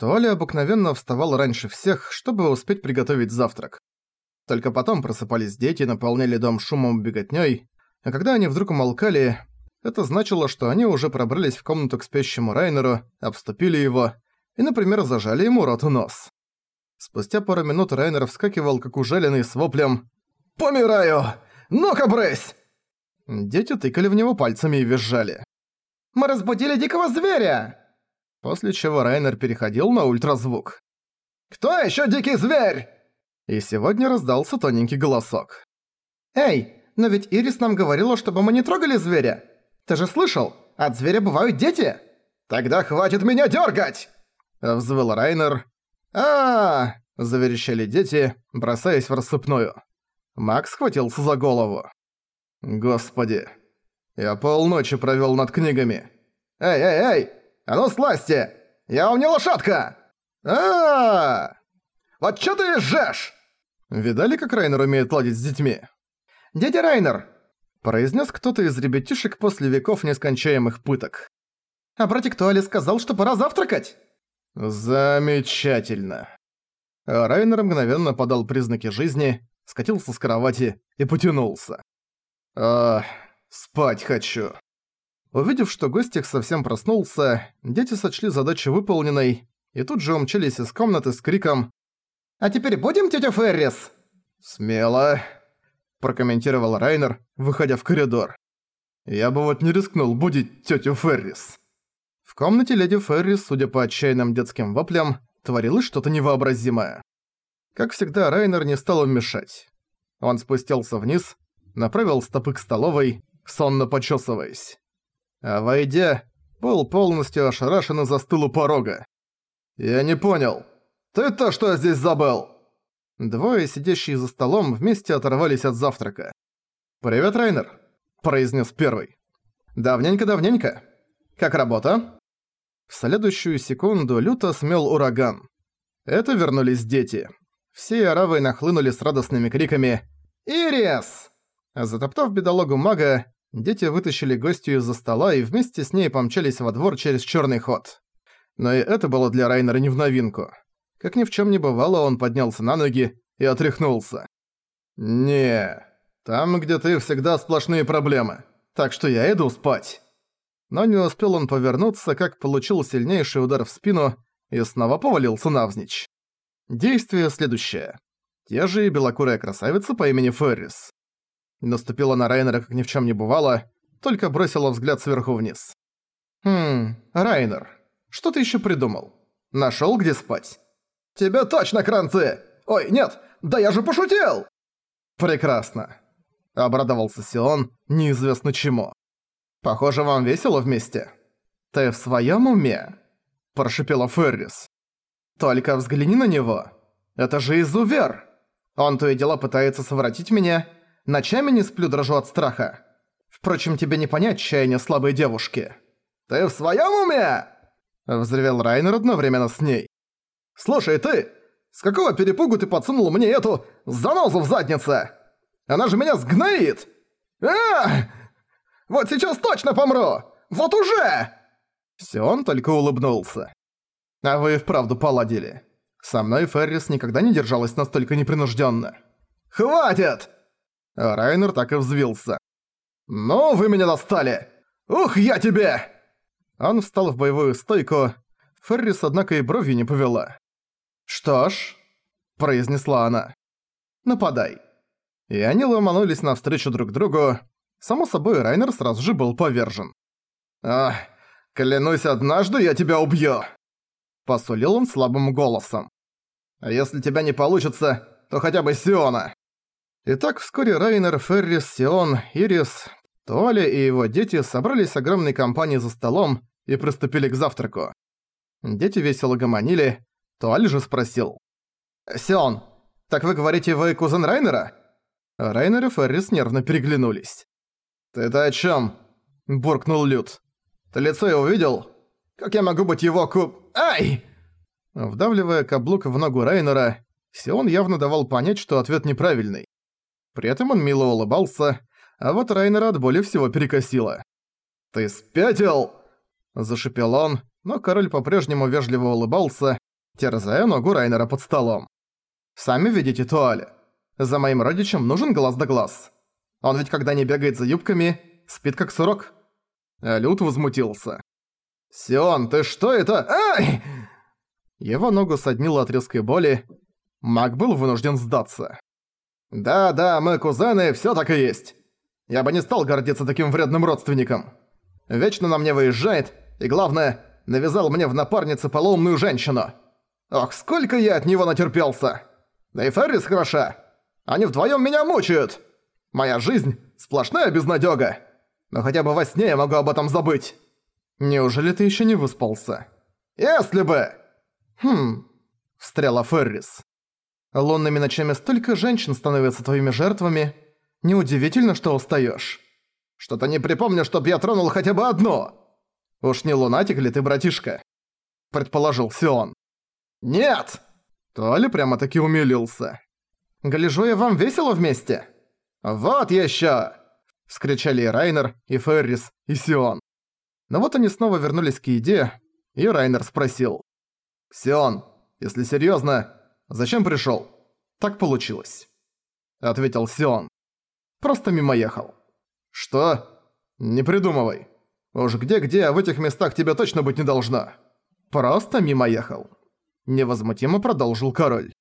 Туаля обыкновенно вставал раньше всех, чтобы успеть приготовить завтрак. Только потом просыпались дети, наполняли дом шумом и беготнёй, а когда они вдруг умолкали, это значило, что они уже пробрались в комнату к спящему Райнеру, обступили его и, например, зажали ему рот и нос. Спустя пару минут Райнер вскакивал, как ужаленный, с воплем «Помираю! Ну-ка, брысь!» Дети тыкали в него пальцами и визжали. «Мы разбудили дикого зверя!» После чего Райнер переходил на ультразвук. «Кто ещё дикий зверь?» И сегодня раздался тоненький голосок. «Эй, но ведь Ирис нам говорила, чтобы мы не трогали зверя. Ты же слышал? От зверя бывают дети!» «Тогда хватит меня дёргать!» Взвыл Райнер. а, -а, -а заверещали дети, бросаясь в рассыпную. Макс схватился за голову. «Господи, я полночи провёл над книгами. Эй, эй, эй, а ну сласти! Я вам не лошадка! а, -а, -а! Вот чё ты визжишь?» Видали, как Райнер умеет ладить с детьми? «Дядя Райнер!» произнес кто-то из ребятишек после веков нескончаемых пыток. «А братик Туали сказал, что пора завтракать!» «Замечательно!» Райнер мгновенно подал признаки жизни, скатился с кровати и потянулся. «А, спать хочу!» Увидев, что гостик совсем проснулся, дети сочли задачу выполненной и тут же умчались из комнаты с криком «А теперь будем, тётя Феррис?» «Смело!» прокомментировал Райнер, выходя в коридор. «Я бы вот не рискнул будить тётю Феррис». В комнате леди Феррис, судя по отчаянным детским воплям, творилось что-то невообразимое. Как всегда, Райнер не стал им мешать. Он спустился вниз, направил стопы к столовой, сонно почесываясь. А войдя, был полностью ошарашен и застыл у порога. «Я не понял. Ты-то что здесь забыл?» Двое, сидящие за столом, вместе оторвались от завтрака. «Привет, Райнер», — произнес первый. «Давненько-давненько. Как работа?» В следующую секунду люто смел ураган. Это вернулись дети. Все аравы нахлынули с радостными криками «Ирис!». Затоптав бедологу мага, дети вытащили гостью из-за стола и вместе с ней помчались во двор через черный ход. Но и это было для Райнера не в новинку. Как ни в чем не бывало, он поднялся на ноги и отряхнулся. «Не, там, где ты, всегда сплошные проблемы, так что я иду спать». Но не успел он повернуться, как получил сильнейший удар в спину и снова повалился навзничь. Действие следующее. Те же и белокурая красавица по имени Феррис. Наступила на Райнера, как ни в чем не бывало, только бросила взгляд сверху вниз. «Хм, Райнер, что ты еще придумал? Нашел где спать?» «Тебе точно кранцы! Ой, нет, да я же пошутил!» «Прекрасно!» — обрадовался Сион неизвестно чему. «Похоже, вам весело вместе?» «Ты в своем уме?» – прошипела Феррис. «Только взгляни на него. Это же изувер! Он то и дело пытается совратить меня. Ночами не сплю, дрожу от страха. Впрочем, тебе не понять чаяния слабой девушки». «Ты в своем уме?» – взревел Райнер одновременно с ней. «Слушай, ты! С какого перепугу ты подсунул мне эту занозу в заднице? Она же меня сгноит! а Вот сейчас точно помру! Вот уже!» Сион только улыбнулся. «А вы вправду поладили. Со мной Феррис никогда не держалась настолько непринужденно. «Хватит!» А Райнер так и взвился. «Ну, вы меня достали! Ух, я тебе!» Он встал в боевую стойку. Феррис, однако, и бровью не повела. «Что ж», — произнесла она, — «нападай». И они ломанулись навстречу друг другу. Само собой, Райнер сразу же был повержен. «Ах, клянусь, однажды я тебя убью!» Посулил он слабым голосом. «А если тебя не получится, то хотя бы Сиона!» Итак, вскоре Райнер, Феррис, Сион, Ирис, Туали и его дети собрались огромной компанией за столом и приступили к завтраку. Дети весело гомонили, Туаль же спросил. «Сион, так вы говорите, вы кузен Райнера?» Райнер и Феррис нервно переглянулись. «Ты-то о чём?» – буркнул Люд. «Ты лицо его видел? Как я могу быть его ку... Ай!» Вдавливая каблук в ногу Райнера, Сион явно давал понять, что ответ неправильный. При этом он мило улыбался, а вот Райнера от боли всего перекосило. «Ты спятил!» – зашипел он, но король по-прежнему вежливо улыбался, терзая ногу Райнера под столом. «Сами видите туале. За моим родичем нужен глаз да глаз. Он ведь когда не бегает за юбками, спит как сурок». А Люд возмутился. «Сион, ты что это? Ай!» Его ногу соднило от резкой боли. Маг был вынужден сдаться. «Да-да, мы кузены, всё так и есть. Я бы не стал гордиться таким вредным родственником. Вечно на мне выезжает, и главное, навязал мне в напарнице полоумную женщину. Ох, сколько я от него натерпелся! Да и Феррис хороша. Они вдвоем меня мучают. Моя жизнь – сплошная безнадёга. Но хотя бы во сне я могу об этом забыть. Неужели ты еще не выспался? Если бы! Хм, встряла Феррис. Лунными ночами столько женщин становятся твоими жертвами. Неудивительно, что устаешь. Что-то не припомню, чтоб я тронул хотя бы одно. Уж не лунатик ли ты, братишка? Предположил Сион. Нет! Толи прямо-таки умилился. Гляжу я вам весело вместе. Вот еще! Вскричали и Райнер, и Феррис, и Сион. Но вот они снова вернулись к еде, и Райнер спросил. «Сион, если серьёзно, зачем пришёл? Так получилось», — ответил Сион. «Просто мимо ехал». «Что? Не придумывай. Уж где-где, а в этих местах тебя точно быть не должно. Просто мимо ехал». Невозмутимо продолжил король.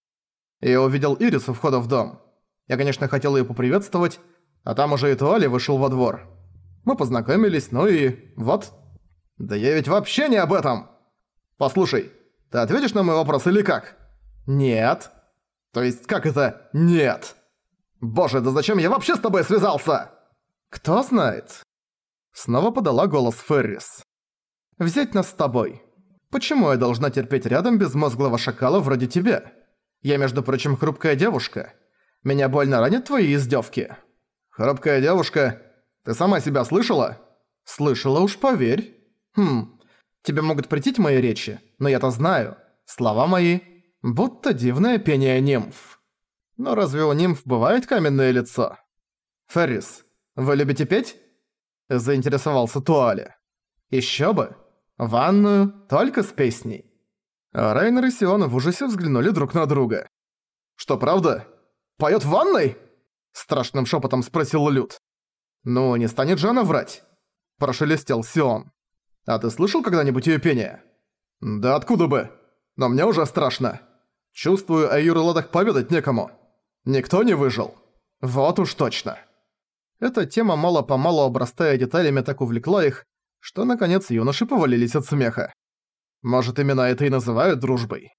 Я увидел Ирис у входа в дом. Я, конечно, хотел её поприветствовать, а там уже и Туали вышел во двор. Мы познакомились, ну и вот. Да я ведь вообще не об этом! Послушай, ты ответишь на мой вопрос или как? Нет. То есть как это «нет»? Боже, да зачем я вообще с тобой связался? Кто знает? Снова подала голос Феррис. Взять нас с тобой. Почему я должна терпеть рядом безмозглого шакала вроде тебя? Я, между прочим, хрупкая девушка. Меня больно ранят твои издевки. Хрупкая девушка? Ты сама себя слышала? Слышала уж, поверь. Хм, тебе могут прийти мои речи, но я-то знаю. Слова мои – будто дивное пение нимф. Но разве у нимф бывает каменное лицо? Феррис, вы любите петь? Заинтересовался Туале. Ещё бы. Ванную только с песней. Райнер и Сиона в ужасе взглянули друг на друга. «Что, правда? Поёт в ванной?» Страшным шепотом спросил Люд. «Ну, не станет же врать?» Прошелестел Сион. «А ты слышал когда-нибудь её пение?» «Да откуда бы? Но мне уже страшно. Чувствую, о Юрладах поведать некому. Никто не выжил. Вот уж точно». Эта тема мало-помалу обрастая деталями так увлекла их, что наконец юноши повалились от смеха. Может, именно это и называют дружбой.